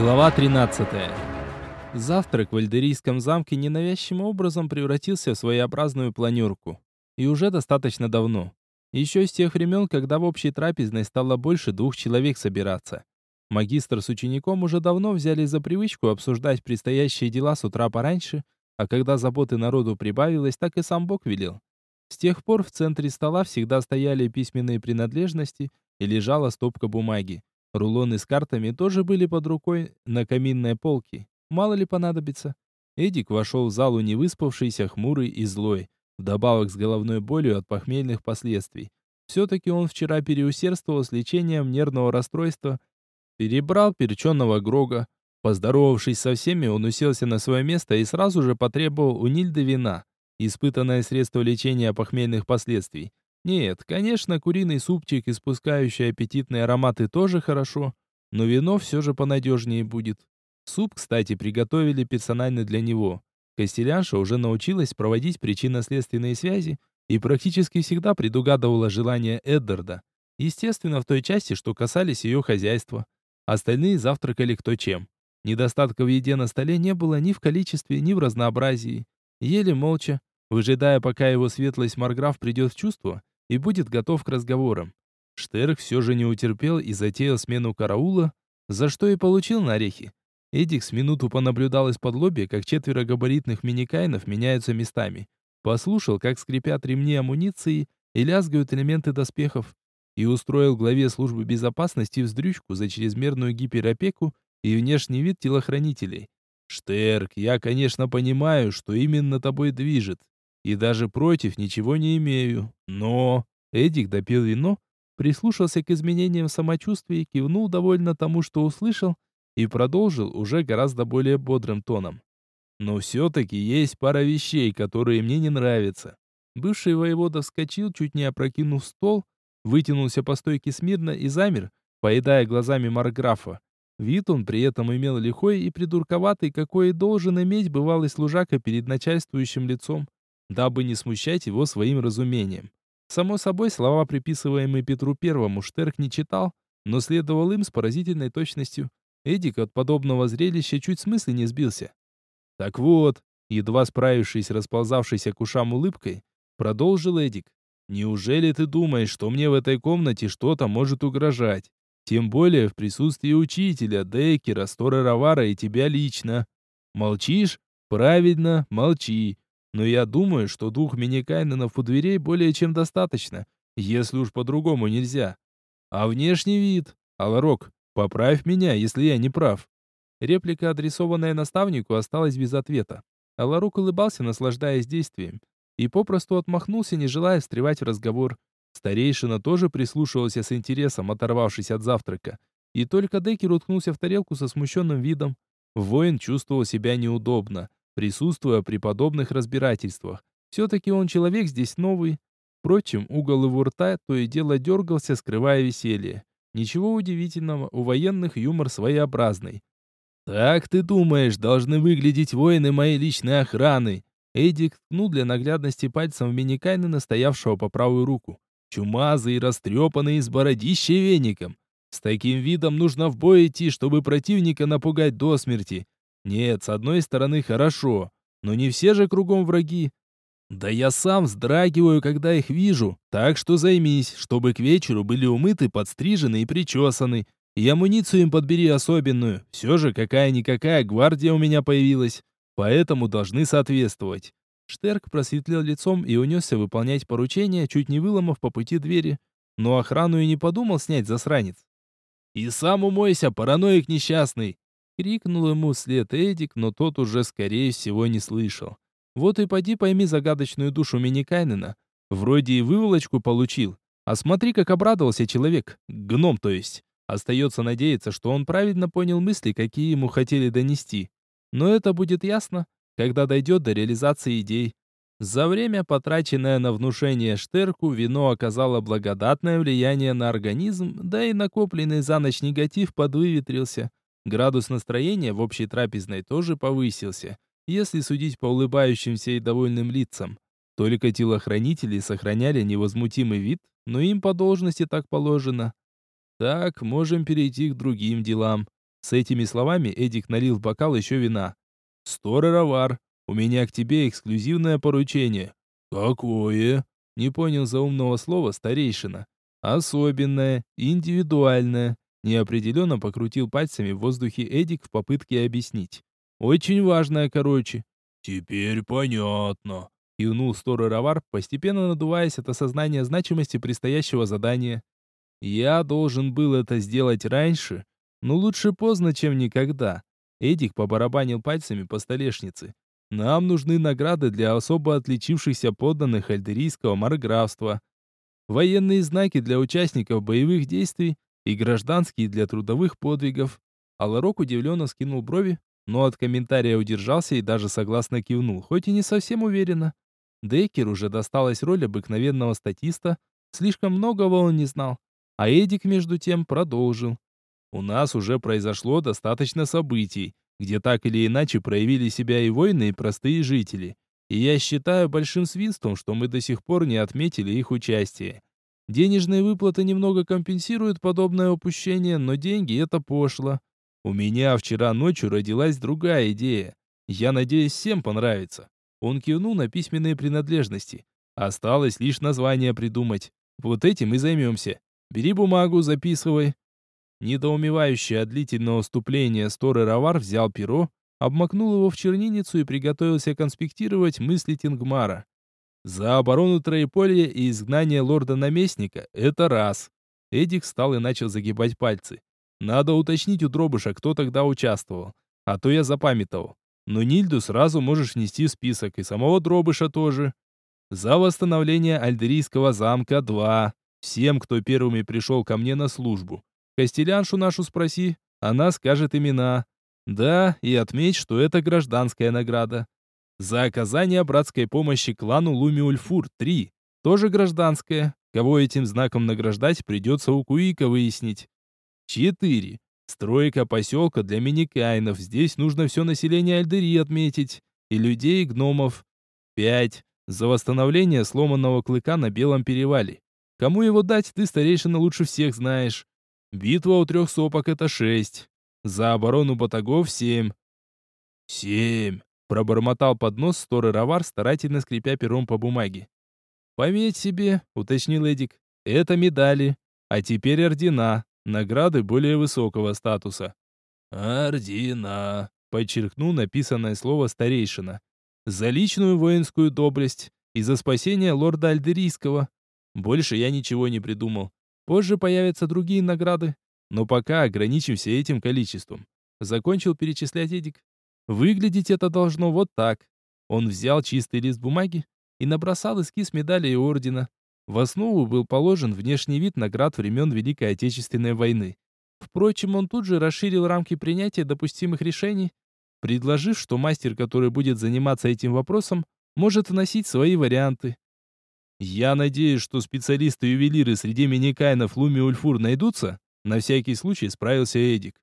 Глава 13. Завтрак в Альдерийском замке ненавязчивым образом превратился в своеобразную планерку. И уже достаточно давно. Еще с тех времен, когда в общей трапезной стало больше двух человек собираться. Магистр с учеником уже давно взяли за привычку обсуждать предстоящие дела с утра пораньше, а когда заботы народу прибавилось, так и сам Бог велел. С тех пор в центре стола всегда стояли письменные принадлежности и лежала стопка бумаги. Рулоны с картами тоже были под рукой на каминной полке. Мало ли понадобится. Эдик вошел в залу невыспавшийся, хмурый и злой, вдобавок с головной болью от похмельных последствий. Все-таки он вчера переусердствовал с лечением нервного расстройства, перебрал перченого Грога. Поздоровавшись со всеми, он уселся на свое место и сразу же потребовал у Нильды вина, испытанное средство лечения похмельных последствий. Нет, конечно, куриный супчик, испускающий аппетитные ароматы, тоже хорошо, но вино все же понадежнее будет. Суп, кстати, приготовили персонально для него. Костелянша уже научилась проводить причинно-следственные связи и практически всегда предугадывала желания Эддарда. Естественно, в той части, что касались ее хозяйства. Остальные завтракали кто чем. Недостатка в еде на столе не было ни в количестве, ни в разнообразии. Ели молча, выжидая, пока его светлость Марграф придет в чувство и будет готов к разговорам. Штерк все же не утерпел и затеял смену караула, за что и получил на орехи. Эдик с минуту понаблюдал из-под лобья, как четверо габаритных миникайнов меняются местами. Послушал, как скрипят ремни амуниции и лязгают элементы доспехов. И устроил главе службы безопасности вздрючку за чрезмерную гиперопеку и внешний вид телохранителей. «Штерк, я, конечно, понимаю, что именно тобой движет. И даже против ничего не имею. Но...» Эдик допил вино, прислушался к изменениям самочувствия, кивнул довольно тому, что услышал, и продолжил уже гораздо более бодрым тоном. «Но все-таки есть пара вещей, которые мне не нравятся». Бывший воевода вскочил, чуть не опрокинув стол, вытянулся по стойке смирно и замер, поедая глазами Марграфа. Вид он при этом имел лихой и придурковатый, какой и должен иметь бывалый служака перед начальствующим лицом дабы не смущать его своим разумением. Само собой, слова, приписываемые Петру Первому, Штерк не читал, но следовал им с поразительной точностью. Эдик от подобного зрелища чуть с не сбился. «Так вот», едва справившись расползавшейся к ушам улыбкой, продолжил Эдик. «Неужели ты думаешь, что мне в этой комнате что-то может угрожать? Тем более в присутствии учителя, Деккера, Стора Равара и тебя лично. Молчишь? Правильно, молчи. Но я думаю, что двух мини-кайненов у дверей более чем достаточно, если уж по-другому нельзя. А внешний вид? Аларок, поправь меня, если я не прав. Реплика, адресованная наставнику, осталась без ответа. Аларок улыбался, наслаждаясь действием, и попросту отмахнулся, не желая встревать в разговор. Старейшина тоже прислушивался с интересом, оторвавшись от завтрака. И только Деккер уткнулся в тарелку со смущенным видом. Воин чувствовал себя неудобно присутствуя при подобных разбирательствах. Все-таки он человек здесь новый. Впрочем, угол его рта то и дело дергался, скрывая веселье. Ничего удивительного, у военных юмор своеобразный. «Так ты думаешь, должны выглядеть воины моей личной охраны?» Эдик ткнул для наглядности пальцем в миникайна, настоявшего по правую руку. Чумазый, растрепанный, с бородищей веником. С таким видом нужно в бой идти, чтобы противника напугать до смерти. Нет, с одной стороны хорошо, но не все же кругом враги. Да я сам вздрагиваю, когда их вижу, так что займись, чтобы к вечеру были умыты, подстрижены и причесаны. И амуницию им подбери особенную. Все же какая-никакая гвардия у меня появилась, поэтому должны соответствовать. Штерк просветлел лицом и унесся выполнять поручение, чуть не выломав по пути двери. Но охрану и не подумал снять засранец. «И сам умойся, параноик несчастный!» Крикнул ему вслед Эдик, но тот уже, скорее всего, не слышал. Вот и поди пойми загадочную душу Миникайнена. Вроде и выволочку получил. А смотри, как обрадовался человек. Гном, то есть. Остается надеяться, что он правильно понял мысли, какие ему хотели донести. Но это будет ясно, когда дойдет до реализации идей. За время, потраченное на внушение Штерку, вино оказало благодатное влияние на организм, да и накопленный за ночь негатив подвыветрился. Градус настроения в общей трапезной тоже повысился, если судить по улыбающимся и довольным лицам. Только телохранители сохраняли невозмутимый вид, но им по должности так положено. Так, можем перейти к другим делам. С этими словами Эдик налил в бокал еще вина. «Стороровар, у меня к тебе эксклюзивное поручение». «Какое?» — не понял заумного слова старейшина. «Особенное, индивидуальное», — неопределенно покрутил пальцами в воздухе Эдик в попытке объяснить. «Очень важное, короче». «Теперь понятно», — кивнул Стороровар, постепенно надуваясь от осознания значимости предстоящего задания. «Я должен был это сделать раньше, но лучше поздно, чем никогда». Эдик побарабанил пальцами по столешнице. Нам нужны награды для особо отличившихся подданных альдерийского марграфства, военные знаки для участников боевых действий и гражданские для трудовых подвигов. Аларок удивленно скинул брови, но от комментария удержался и даже согласно кивнул, хоть и не совсем уверенно. Деккер уже досталась роль обыкновенного статиста, слишком многого он не знал. А Эдик, между тем, продолжил. «У нас уже произошло достаточно событий, где так или иначе проявили себя и воины, и простые жители. И я считаю большим свинством, что мы до сих пор не отметили их участие. Денежные выплаты немного компенсируют подобное упущение, но деньги — это пошло. У меня вчера ночью родилась другая идея. Я надеюсь, всем понравится. Он кивнул на письменные принадлежности. Осталось лишь название придумать. Вот этим и займемся. Бери бумагу, записывай. Недоумевающий от длительного вступления Сторы Равар взял перо, обмакнул его в чернильницу и приготовился конспектировать мысли Тингмара. За оборону Троеполья и изгнание лорда-наместника — это раз. Эдик встал и начал загибать пальцы. Надо уточнить у Дробыша, кто тогда участвовал. А то я запамятовал. Но Нильду сразу можешь внести в список, и самого Дробыша тоже. За восстановление Альдерийского замка — два. Всем, кто первыми пришел ко мне на службу. Костеляншу нашу спроси, она скажет имена. Да, и отметь, что это гражданская награда. За оказание братской помощи клану Лумиульфур 3. Тоже гражданская. Кого этим знаком награждать, придется у Куика выяснить. 4. Стройка поселка для миникайнов. Здесь нужно все население Альдери отметить. И людей, и гномов. 5. За восстановление сломанного клыка на Белом перевале. Кому его дать, ты, старейшина, лучше всех знаешь. Битва у трех сопок — это шесть. За оборону батагов — семь. Семь. Пробормотал под нос Сторы Равар, старательно скрипя пером по бумаге. «Пометь себе», — уточнил Эдик, — «это медали, а теперь ордена, награды более высокого статуса». «Ордена», — подчеркнул написанное слово старейшина. «За личную воинскую доблесть и за спасение лорда Альдерийского. Больше я ничего не придумал. Позже появятся другие награды, но пока ограничимся этим количеством. Закончил перечислять Эдик. Выглядеть это должно вот так. Он взял чистый лист бумаги и набросал эскиз медали и ордена. В основу был положен внешний вид наград времен Великой Отечественной войны. Впрочем, он тут же расширил рамки принятия допустимых решений, предложив, что мастер, который будет заниматься этим вопросом, может вносить свои варианты. Я надеюсь, что специалисты-ювелиры среди миникайнов Луми Ульфур найдутся? На всякий случай справился Эдик.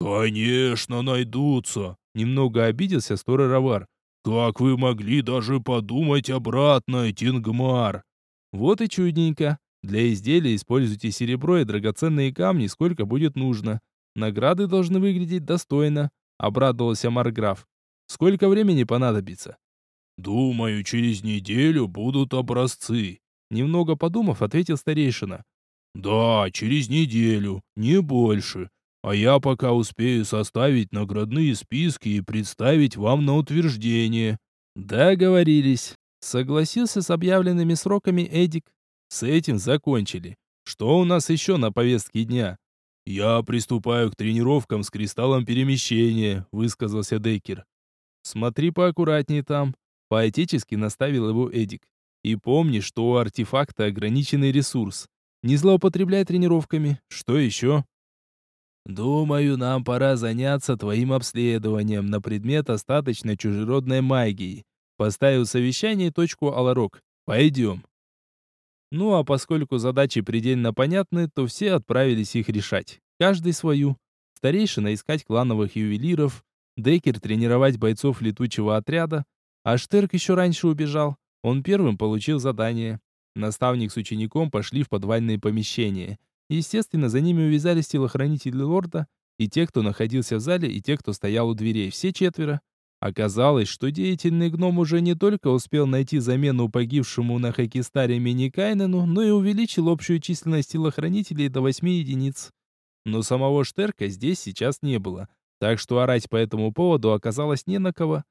Конечно, найдутся. Немного обиделся Сторы Равар. Как вы могли даже подумать обратно, Тингмар? Вот и чудненько. Для изделия используйте серебро и драгоценные камни, сколько будет нужно. Награды должны выглядеть достойно, обрадовался Марграф. Сколько времени понадобится? «Думаю, через неделю будут образцы», — немного подумав, ответил старейшина. «Да, через неделю, не больше. А я пока успею составить наградные списки и представить вам на утверждение». «Договорились», — согласился с объявленными сроками Эдик. «С этим закончили. Что у нас еще на повестке дня?» «Я приступаю к тренировкам с кристаллом перемещения», — высказался Деккер. «Смотри поаккуратнее там», Поэтически наставил его Эдик. И помни, что у артефакта ограниченный ресурс. Не злоупотребляй тренировками. Что еще? Думаю, нам пора заняться твоим обследованием на предмет остаточной чужеродной магии. Поставил совещание точку Аларок. Пойдем. Ну а поскольку задачи предельно понятны, то все отправились их решать. Каждый свою. Старейшина искать клановых ювелиров, Декер тренировать бойцов летучего отряда, а Штерк еще раньше убежал. Он первым получил задание. Наставник с учеником пошли в подвальные помещения. Естественно, за ними увязались телохранители лорда и те, кто находился в зале, и те, кто стоял у дверей, все четверо. Оказалось, что деятельный гном уже не только успел найти замену погибшему на Хакистаре Миникайнену, но и увеличил общую численность телохранителей до 8 единиц. Но самого Штерка здесь сейчас не было, так что орать по этому поводу оказалось не на кого.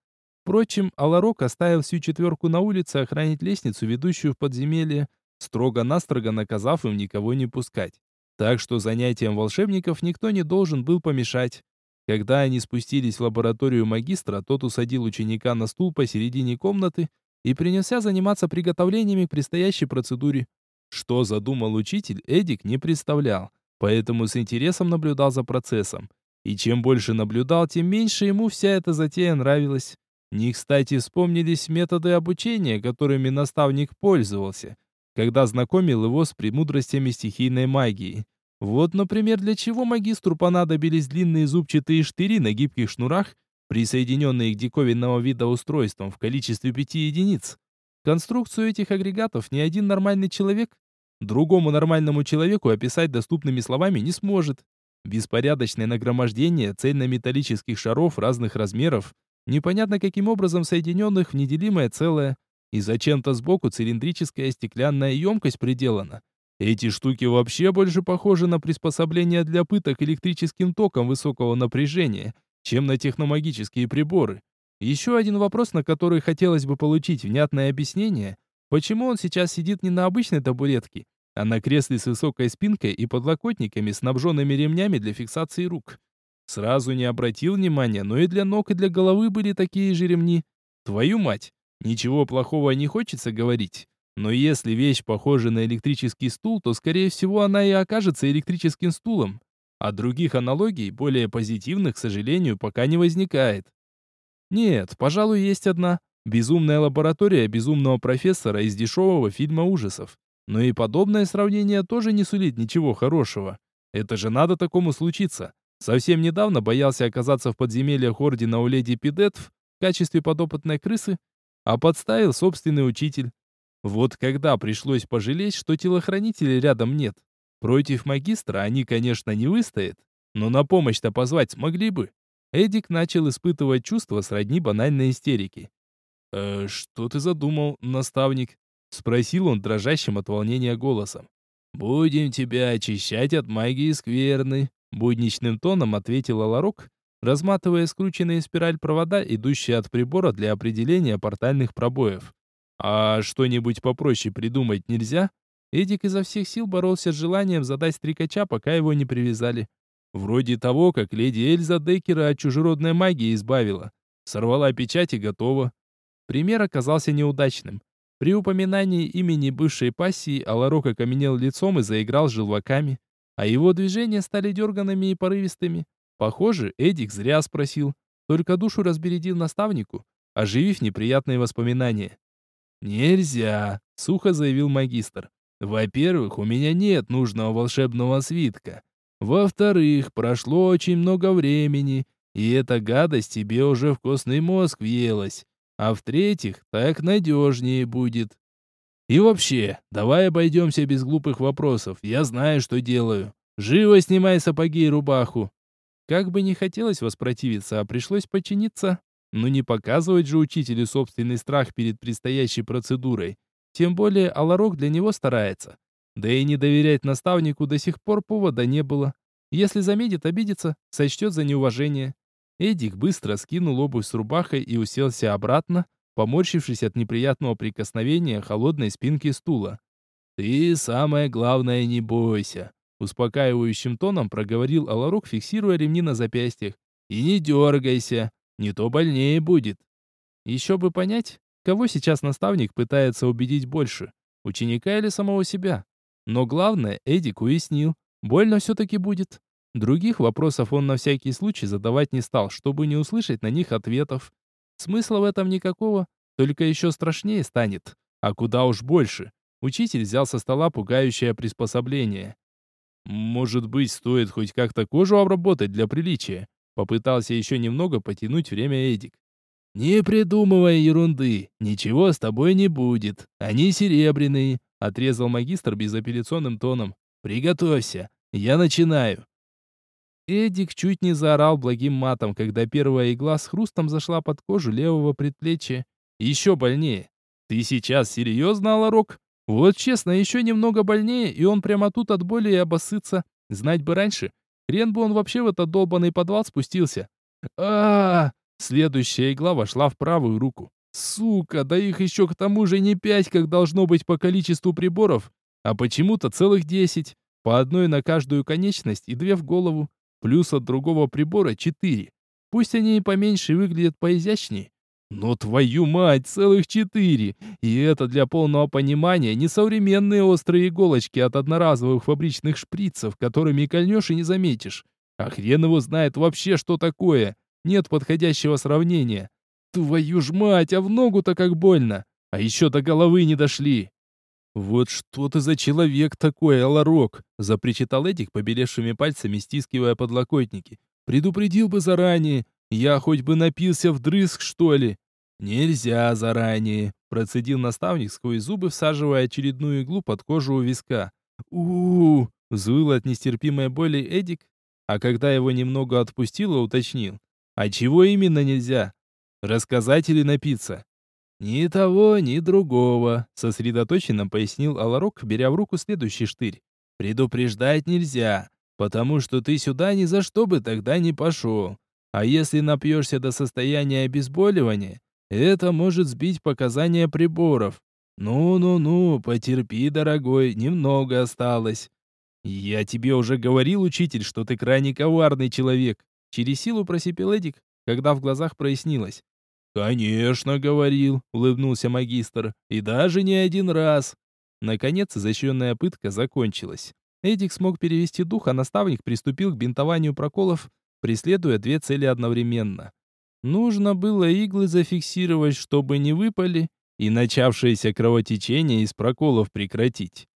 Впрочем, Аларок оставил всю четверку на улице охранять лестницу, ведущую в подземелье, строго-настрого наказав им никого не пускать. Так что занятиям волшебников никто не должен был помешать. Когда они спустились в лабораторию магистра, тот усадил ученика на стул посередине комнаты и принялся заниматься приготовлениями к предстоящей процедуре. Что задумал учитель, Эдик не представлял, поэтому с интересом наблюдал за процессом. И чем больше наблюдал, тем меньше ему вся эта затея нравилась. Не кстати вспомнились методы обучения, которыми наставник пользовался, когда знакомил его с премудростями стихийной магии. Вот, например, для чего магистру понадобились длинные зубчатые штыри на гибких шнурах, присоединенные к диковинного вида устройствам в количестве пяти единиц. Конструкцию этих агрегатов ни один нормальный человек другому нормальному человеку описать доступными словами не сможет. Беспорядочное нагромождение цельнометаллических шаров разных размеров, непонятно каким образом соединенных в неделимое целое, и зачем-то сбоку цилиндрическая стеклянная емкость приделана, эти штуки вообще больше похожи на приспособления для пыток электрическим током высокого напряжения, чем на техномагические приборы. Еще один вопрос, на который хотелось бы получить внятное объяснение, почему он сейчас сидит не на обычной табуретке, а на кресле с высокой спинкой и подлокотниками, снабженными ремнями для фиксации рук. Сразу не обратил внимания, но и для ног, и для головы были такие же ремни. Твою мать, ничего плохого не хочется говорить. Но если вещь похожа на электрический стул, то, скорее всего, она и окажется электрическим стулом. А других аналогий, более позитивных, к сожалению, пока не возникает. Нет, пожалуй, есть одна. Безумная лаборатория безумного профессора из дешевого фильма ужасов. Но и подобное сравнение тоже не сулит ничего хорошего. Это же надо такому случиться. Совсем недавно боялся оказаться в подземельях Ордена у леди Пидетв в качестве подопытной крысы, а подставил собственный учитель. Вот когда пришлось пожалеть, что телохранителей рядом нет. Против магистра они, конечно, не выстоят, но на помощь-то позвать смогли бы. Эдик начал испытывать чувство сродни банальной истерики. «Э, «Что ты задумал, наставник?» — спросил он дрожащим от волнения голосом. «Будем тебя очищать от магии скверны», — будничным тоном ответил Аларок, разматывая скрученные спираль провода, идущие от прибора для определения портальных пробоев. А что-нибудь попроще придумать нельзя? Эдик изо всех сил боролся с желанием задать стрекача, пока его не привязали. Вроде того, как леди Эльза Деккера от чужеродной магии избавила. Сорвала печать и готова. Пример оказался неудачным. При упоминании имени бывшей пассии Аларок окаменел лицом и заиграл желваками, а его движения стали дерганными и порывистыми. Похоже, Эдик зря спросил, только душу разбередил наставнику, оживив неприятные воспоминания. «Нельзя», — сухо заявил магистр. «Во-первых, у меня нет нужного волшебного свитка. Во-вторых, прошло очень много времени, и эта гадость тебе уже в костный мозг въелась. А в-третьих, так надежнее будет. И вообще, давай обойдемся без глупых вопросов. Я знаю, что делаю. Живо снимай сапоги и рубаху». Как бы не хотелось воспротивиться, а пришлось подчиниться, но не показывать же учителю собственный страх перед предстоящей процедурой. Тем более Аларок для него старается. Да и не доверять наставнику до сих пор повода не было. Если заметит, обидится, сочтет за неуважение. Эдик быстро скинул обувь с рубахой и уселся обратно, поморщившись от неприятного прикосновения холодной спинки стула. «Ты самое главное не бойся», — успокаивающим тоном проговорил Аларук, фиксируя ремни на запястьях. «И не дергайся. Не то больнее будет. Еще бы понять, кого сейчас наставник пытается убедить больше, ученика или самого себя. Но главное, Эдик уяснил, больно все-таки будет. Других вопросов он на всякий случай задавать не стал, чтобы не услышать на них ответов. Смысла в этом никакого, только еще страшнее станет. А куда уж больше. Учитель взял со стола пугающее приспособление. Может быть, стоит хоть как-то кожу обработать для приличия? Попытался еще немного потянуть время Эдик. «Не придумывай ерунды, ничего с тобой не будет. Они серебряные», — отрезал магистр безапелляционным тоном. «Приготовься, я начинаю». Эдик чуть не заорал благим матом, когда первая игла с хрустом зашла под кожу левого предплечья. Еще больнее. Ты сейчас серьезно, Аларок? Вот честно, еще немного больнее, и он прямо тут от боли и обоссытся. Знать бы раньше. Хрен бы он вообще в этот долбанный подвал спустился. а, -а, -а Следующая игла вошла в правую руку. Сука, да их еще к тому же не пять, как должно быть по количеству приборов, а почему-то целых десять. По одной на каждую конечность и две в голову. Плюс от другого прибора четыре. Пусть они и поменьше выглядят поизящнее, но твою мать, целых четыре! И это для полного понимания не современные острые иголочки от одноразовых фабричных шприцев, которыми кольнешь и не заметишь. А хрен его знает вообще, что такое. Нет подходящего сравнения. Твою ж мать, а в ногу-то как больно. А еще до головы не дошли. «Вот что ты за человек такой, Аларок!» — запричитал Эдик, побелевшими пальцами стискивая подлокотники. «Предупредил бы заранее, я хоть бы напился вдрызг, что ли? Нельзя заранее, процедил наставник сквозь зубы, всаживая очередную иглу под кожу у виска. у у, -у взвыл от нестерпимой боли Эдик, а когда его немного отпустило, уточнил. А чего именно нельзя? Рассказать или напиться? «Ни того, ни другого», — сосредоточенно пояснил Аларок, беря в руку следующий штырь. «Предупреждать нельзя, потому что ты сюда ни за что бы тогда не пошел. А если напьешься до состояния обезболивания, это может сбить показания приборов. Ну-ну-ну, потерпи, дорогой, немного осталось. Я тебе уже говорил, учитель, что ты крайне коварный человек. Через силу просипел Эдик, когда в глазах прояснилось. «Конечно, говорил», — улыбнулся магистр, — «и даже не один раз». Наконец, изощренная пытка закончилась. Эдик смог перевести дух, а наставник приступил к бинтованию проколов преследуя две цели одновременно. Нужно было иглы зафиксировать, чтобы не выпали, и начавшееся кровотечение из проколов прекратить.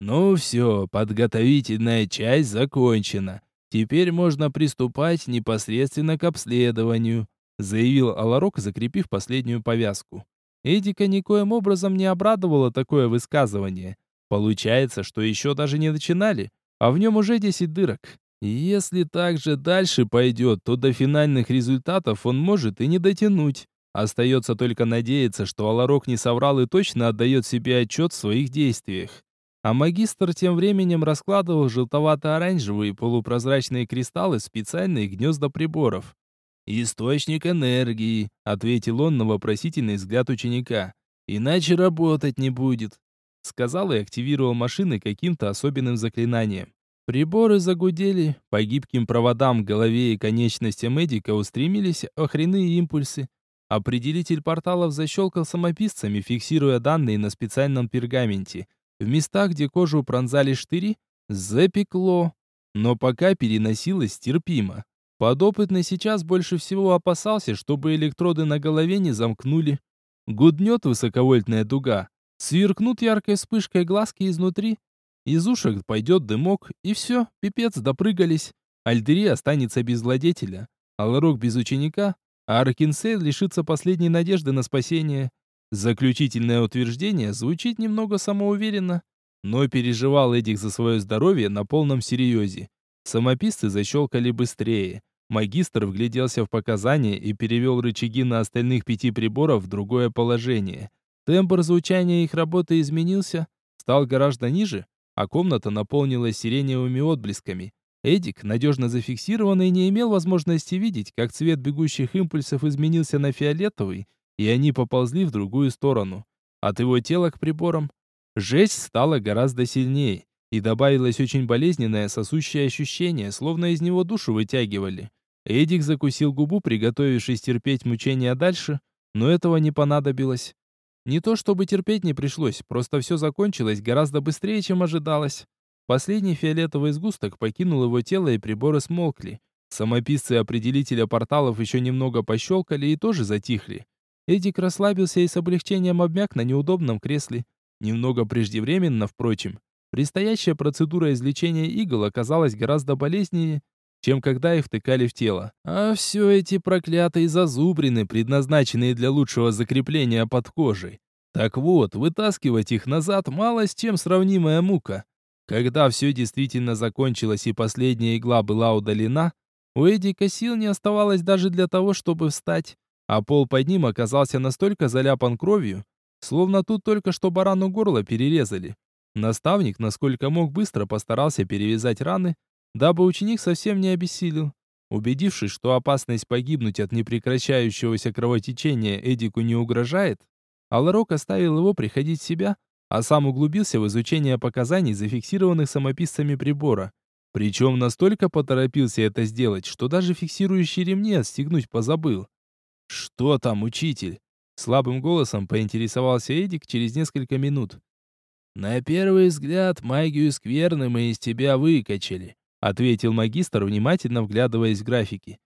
Ну все, подготовительная часть закончена. Теперь можно приступать непосредственно к обследованию, заявил Аларок, закрепив последнюю повязку. Эдика никоим образом не обрадовало такое высказывание. Получается, что еще даже не начинали, а в нем уже 10 дырок. Если так же дальше пойдет, то до финальных результатов он может и не дотянуть. Остается только надеяться, что Аларок не соврал и точно отдает себе отчет в своих действиях. А магистр тем временем раскладывал желтовато-оранжевые полупрозрачные кристаллы в специальные гнезда приборов. «Источник энергии», — ответил он на вопросительный взгляд ученика. «Иначе работать не будет», — сказал и активировал машины каким-то особенным заклинанием. Приборы загудели, по гибким проводам, голове и конечностям Эдика устремились охренные импульсы. Определитель порталов защелкал самописцами, фиксируя данные на специальном пергаменте. В местах, где кожу пронзали штыри, запекло, но пока переносилось терпимо. Подопытный сейчас больше всего опасался, чтобы электроды на голове не замкнули. Гуднет высоковольтная дуга, сверкнут яркой вспышкой глазки изнутри, из ушек пойдет дымок, и все, пипец, допрыгались. Альдери останется без владетеля, Алрок без ученика, а Аркинсей лишится последней надежды на спасение. Заключительное утверждение звучит немного самоуверенно, но переживал Эдик за свое здоровье на полном серьезе. Самописцы защелкали быстрее. Магистр вгляделся в показания и перевел рычаги на остальных пяти приборов в другое положение. Тембр звучания их работы изменился, стал гораздо ниже, а комната наполнилась сиреневыми отблесками. Эдик, надежно зафиксированный, не имел возможности видеть, как цвет бегущих импульсов изменился на фиолетовый, и они поползли в другую сторону. От его тела к приборам. Жесть стала гораздо сильнее, и добавилось очень болезненное сосущее ощущение, словно из него душу вытягивали. Эдик закусил губу, приготовившись терпеть мучения дальше, но этого не понадобилось. Не то чтобы терпеть не пришлось, просто все закончилось гораздо быстрее, чем ожидалось. Последний фиолетовый сгусток покинул его тело, и приборы смолкли. Самописцы определителя порталов еще немного пощелкали и тоже затихли. Эдик расслабился и с облегчением обмяк на неудобном кресле. Немного преждевременно, впрочем. Предстоящая процедура извлечения игл оказалась гораздо болезненнее, чем когда их втыкали в тело. А все эти проклятые зазубрины, предназначенные для лучшего закрепления под кожей. Так вот, вытаскивать их назад мало с чем сравнимая мука. Когда все действительно закончилось и последняя игла была удалена, у Эдика сил не оставалось даже для того, чтобы встать, а пол под ним оказался настолько заляпан кровью, словно тут только что барану горло перерезали. Наставник, насколько мог, быстро постарался перевязать раны, дабы ученик совсем не обессилел. Убедившись, что опасность погибнуть от непрекращающегося кровотечения Эдику не угрожает, Аларок оставил его приходить в себя, а сам углубился в изучение показаний, зафиксированных самописцами прибора. Причем настолько поторопился это сделать, что даже фиксирующие ремни отстегнуть позабыл. «Что там, учитель?» Слабым голосом поинтересовался Эдик через несколько минут. «На первый взгляд магию скверны мы из тебя выкачали», ответил магистр, внимательно вглядываясь в графики.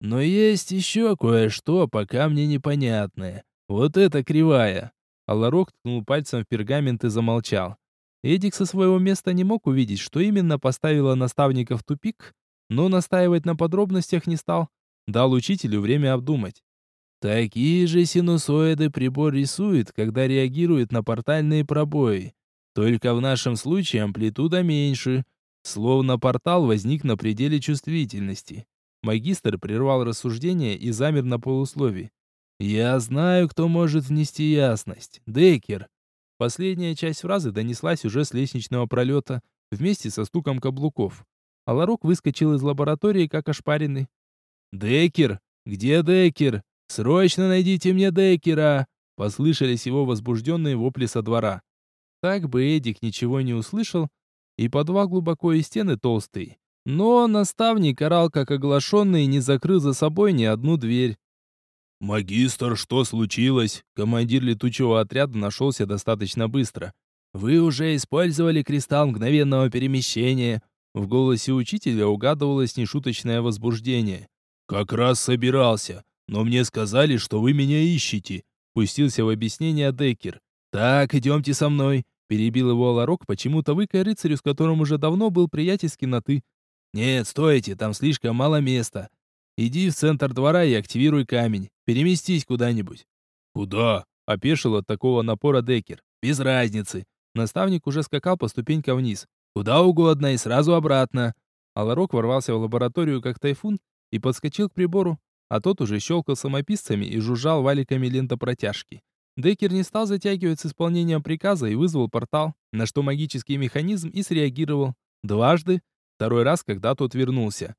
«Но есть еще кое-что, пока мне непонятное. Вот это кривая!» Аларок ткнул пальцем в пергамент и замолчал. Эдик со своего места не мог увидеть, что именно поставило наставника в тупик, но настаивать на подробностях не стал. Дал учителю время обдумать. Такие же синусоиды прибор рисует, когда реагирует на портальные пробои. Только в нашем случае амплитуда меньше, словно портал возник на пределе чувствительности. Магистр прервал рассуждение и замер на полусловии. «Я знаю, кто может внести ясность. Деккер». Последняя часть фразы донеслась уже с лестничного пролета, вместе со стуком каблуков. Аларок выскочил из лаборатории, как ошпаренный. «Деккер! Где Деккер? «Срочно найдите мне Деккера!» Послышались его возбужденные вопли со двора. Так бы Эдик ничего не услышал, и подвал глубоко и стены толстый. Но наставник орал как оглашенный не закрыл за собой ни одну дверь. «Магистр, что случилось?» Командир летучего отряда нашелся достаточно быстро. «Вы уже использовали кристалл мгновенного перемещения». В голосе учителя угадывалось нешуточное возбуждение. «Как раз собирался но мне сказали, что вы меня ищете», — пустился в объяснение Деккер. «Так, идемте со мной», — перебил его Ларок, почему-то выкая рыцарю, с которым уже давно был приятельски на «ты». «Нет, стойте, там слишком мало места. Иди в центр двора и активируй камень. Переместись куда-нибудь». «Куда?» — опешил от такого напора Деккер. «Без разницы». Наставник уже скакал по ступенькам вниз. «Куда угодно и сразу обратно». Аларок ворвался в лабораторию как тайфун и подскочил к прибору, а тот уже щелкал самописцами и жужжал валиками лентопротяжки. Деккер не стал затягивать с исполнением приказа и вызвал портал, на что магический механизм и среагировал. Дважды, второй раз, когда тот вернулся.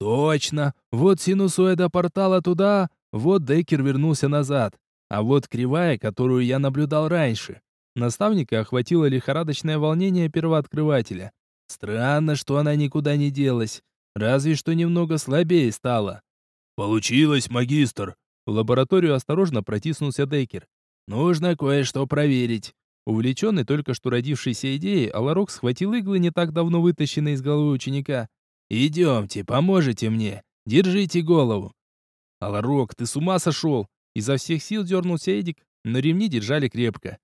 Точно! Вот синусоида портала туда, вот Деккер вернулся назад. А вот кривая, которую я наблюдал раньше. Наставника охватило лихорадочное волнение первооткрывателя. Странно, что она никуда не делась. Разве что немного слабее стала. «Получилось, магистр!» В лабораторию осторожно протиснулся Дейкер. «Нужно кое-что проверить». Увлеченный только что родившейся идеей, Аларок схватил иглы, не так давно вытащенные из головы ученика. «Идемте, поможете мне. Держите голову». «Аларок, ты с ума сошел?» Изо всех сил дернулся Эдик, но ремни держали крепко.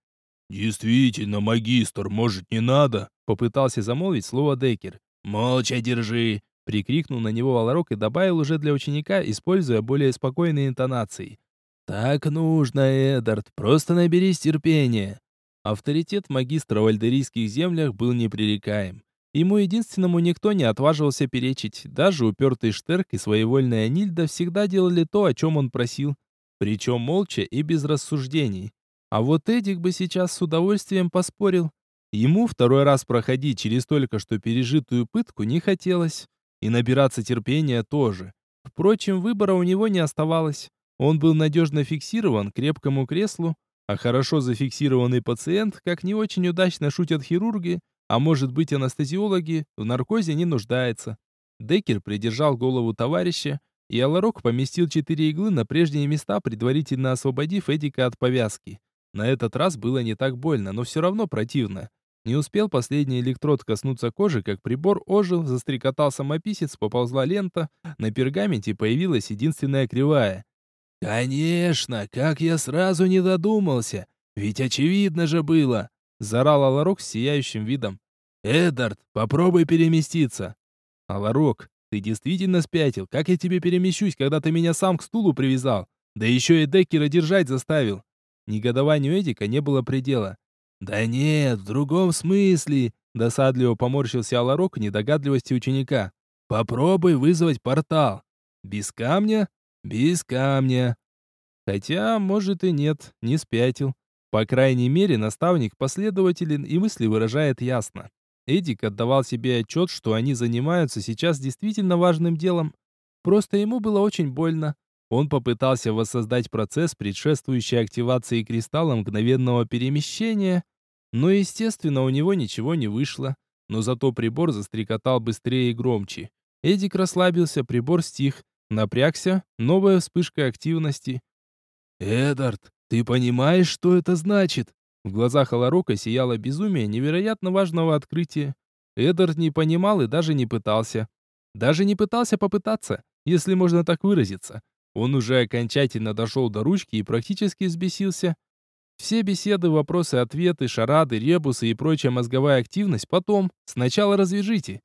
«Действительно, магистр, может, не надо?» Попытался замолвить слово Дейкер. «Молча держи!» Прикрикнул на него Валарок и добавил уже для ученика, используя более спокойные интонации. «Так нужно, Эдард, просто наберись терпения». Авторитет магистра в альдерийских землях был непререкаем. Ему единственному никто не отваживался перечить. Даже упертый Штерк и своевольная Нильда всегда делали то, о чем он просил. Причем молча и без рассуждений. А вот Эдик бы сейчас с удовольствием поспорил. Ему второй раз проходить через только что пережитую пытку не хотелось. И набираться терпения тоже. Впрочем, выбора у него не оставалось. Он был надежно фиксирован к крепкому креслу, а хорошо зафиксированный пациент, как не очень удачно шутят хирурги, а может быть анестезиологи, в наркозе не нуждается. Деккер придержал голову товарища, и Аларок поместил четыре иглы на прежние места, предварительно освободив Эдика от повязки. На этот раз было не так больно, но все равно противно. Не успел последний электрод коснуться кожи, как прибор ожил, застрекотал самописец, поползла лента, на пергаменте появилась единственная кривая. «Конечно, как я сразу не додумался! Ведь очевидно же было!» — заорал Аларок с сияющим видом. «Эдард, попробуй переместиться!» «Аларок, ты действительно спятил? Как я тебе перемещусь, когда ты меня сам к стулу привязал? Да еще и Деккера держать заставил!» Негодованию Эдика не было предела. «Да нет, в другом смысле. Досадливо поморщился Аларок недогадливости ученика. Попробуй вызвать портал. Без камня? Без камня. Хотя, может и нет, не спятил. По крайней мере, наставник последователен и мысли выражает ясно. Эдик отдавал себе отчет, что они занимаются сейчас действительно важным делом. Просто ему было очень больно. Он попытался воссоздать процесс, предшествующий активации кристалла мгновенного перемещения, но, естественно, у него ничего не вышло. Но зато прибор застрекотал быстрее и громче. Эдик расслабился, прибор стих, напрягся, новая вспышка активности. «Эдард, ты понимаешь, что это значит?» В глазах Аларока сияло безумие невероятно важного открытия. Эдард не понимал и даже не пытался. Даже не пытался попытаться, если можно так выразиться. Он уже окончательно дошел до ручки и практически взбесился. Все беседы, вопросы, ответы, шарады, ребусы и прочая мозговая активность потом. Сначала развяжите.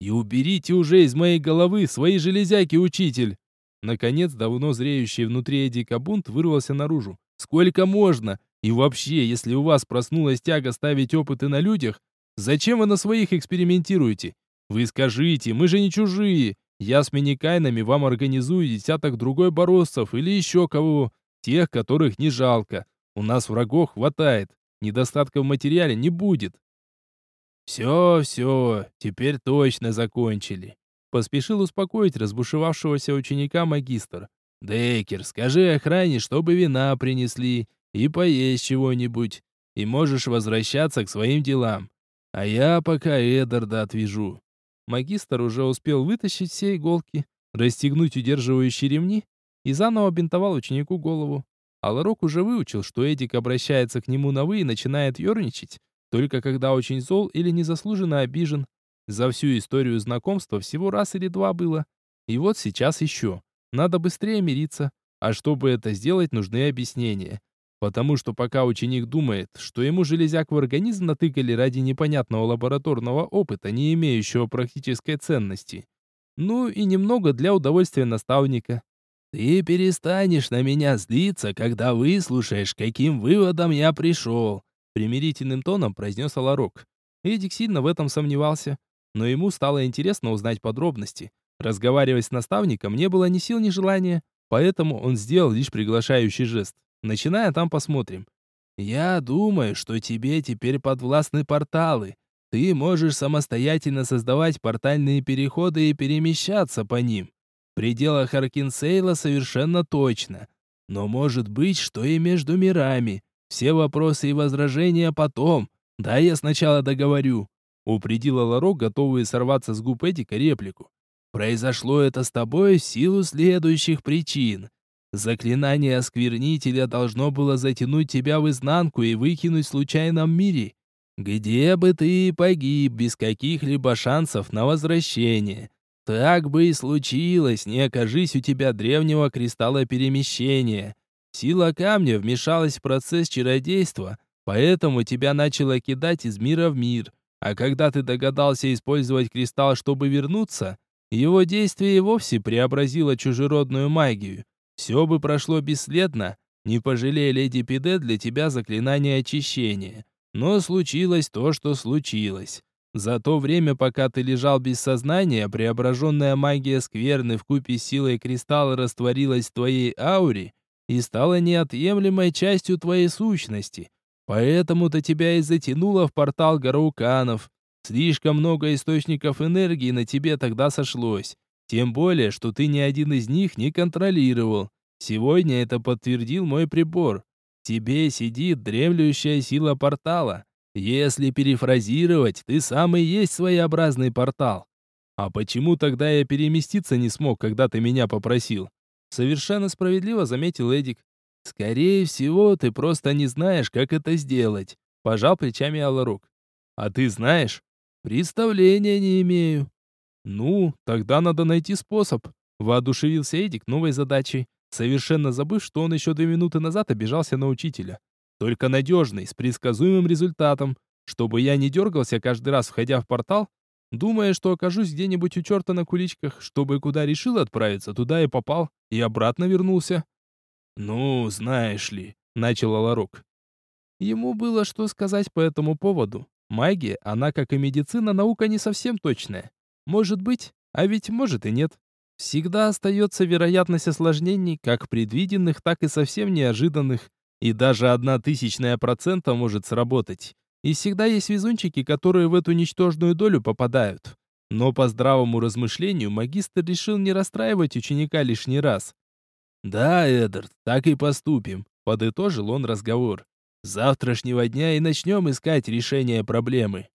И уберите уже из моей головы свои железяки, учитель. Наконец, давно зреющий внутри Эдика бунт вырвался наружу. Сколько можно? И вообще, если у вас проснулась тяга ставить опыты на людях, зачем вы на своих экспериментируете? Вы скажите, мы же не чужие. Я с миникайнами вам организую десяток другой бороссов или еще кого, тех, которых не жалко. У нас врагов хватает, недостатка в материале не будет. Все, все, теперь точно закончили. Поспешил успокоить разбушевавшегося ученика магистр. Дейкер, скажи охране, чтобы вина принесли и поесть чего-нибудь, и можешь возвращаться к своим делам. А я пока Эдарда отвяжу. Магистр уже успел вытащить все иголки, расстегнуть удерживающие ремни и заново бинтовал ученику голову. Аларок уже выучил, что Эдик обращается к нему на «вы» и начинает ерничать, только когда очень зол или незаслуженно обижен. За всю историю знакомства всего раз или два было. И вот сейчас еще. Надо быстрее мириться. А чтобы это сделать, нужны объяснения. Потому что пока ученик думает, что ему железяк в организм натыкали ради непонятного лабораторного опыта, не имеющего практической ценности. Ну и немного для удовольствия наставника. «Ты перестанешь на меня злиться, когда выслушаешь, каким выводом я пришел», примирительным тоном произнес Аларок. Эдик сильно в этом сомневался, но ему стало интересно узнать подробности. Разговаривать с наставником не было ни сил, ни желания, поэтому он сделал лишь приглашающий жест. Начиная там посмотрим. Я думаю, что тебе теперь подвластны порталы. Ты можешь самостоятельно создавать портальные переходы и перемещаться по ним. В пределах Аркинсейла совершенно точно. Но может быть, что и между мирами. Все вопросы и возражения потом. Да я сначала договорю. Упредила Ларо, готовый сорваться с губ Эдика реплику. Произошло это с тобой в силу следующих причин. Заклинание осквернителя должно было затянуть тебя в изнанку и выкинуть в случайном мире, где бы ты погиб без каких-либо шансов на возвращение. Так бы и случилось, не окажись у тебя древнего кристалла перемещения. Сила камня вмешалась в процесс чародейства, поэтому тебя начало кидать из мира в мир. А когда ты догадался использовать кристалл, чтобы вернуться, его действие и вовсе преобразило чужеродную магию. Все бы прошло бесследно, не пожалея леди Пиде для тебя заклинание очищения. Но случилось то, что случилось. За то время, пока ты лежал без сознания, преображенная магия скверны в купе с силой кристалла растворилась в твоей ауре и стала неотъемлемой частью твоей сущности. Поэтому-то тебя и затянуло в портал Гарауканов. Слишком много источников энергии на тебе тогда сошлось. Тем более, что ты ни один из них не контролировал. Сегодня это подтвердил мой прибор. Тебе сидит дремлющая сила портала. Если перефразировать, ты сам и есть своеобразный портал. А почему тогда я переместиться не смог, когда ты меня попросил? Совершенно справедливо заметил Эдик. Скорее всего, ты просто не знаешь, как это сделать. Пожал плечами Аларук. А ты знаешь? Представления не имею. «Ну, тогда надо найти способ», — воодушевился Эдик новой задачей, совершенно забыв, что он еще две минуты назад обижался на учителя. «Только надежный, с предсказуемым результатом, чтобы я не дергался каждый раз, входя в портал, думая, что окажусь где-нибудь у черта на куличках, чтобы куда решил отправиться, туда и попал, и обратно вернулся». «Ну, знаешь ли», — начал Аларок. Ему было что сказать по этому поводу. Магия, она, как и медицина, наука не совсем точная. Может быть, а ведь может и нет. Всегда остается вероятность осложнений, как предвиденных, так и совсем неожиданных. И даже одна тысячная процента может сработать. И всегда есть везунчики, которые в эту ничтожную долю попадают. Но по здравому размышлению магистр решил не расстраивать ученика лишний раз. «Да, Эдард, так и поступим», — подытожил он разговор. «С завтрашнего дня и начнем искать решение проблемы».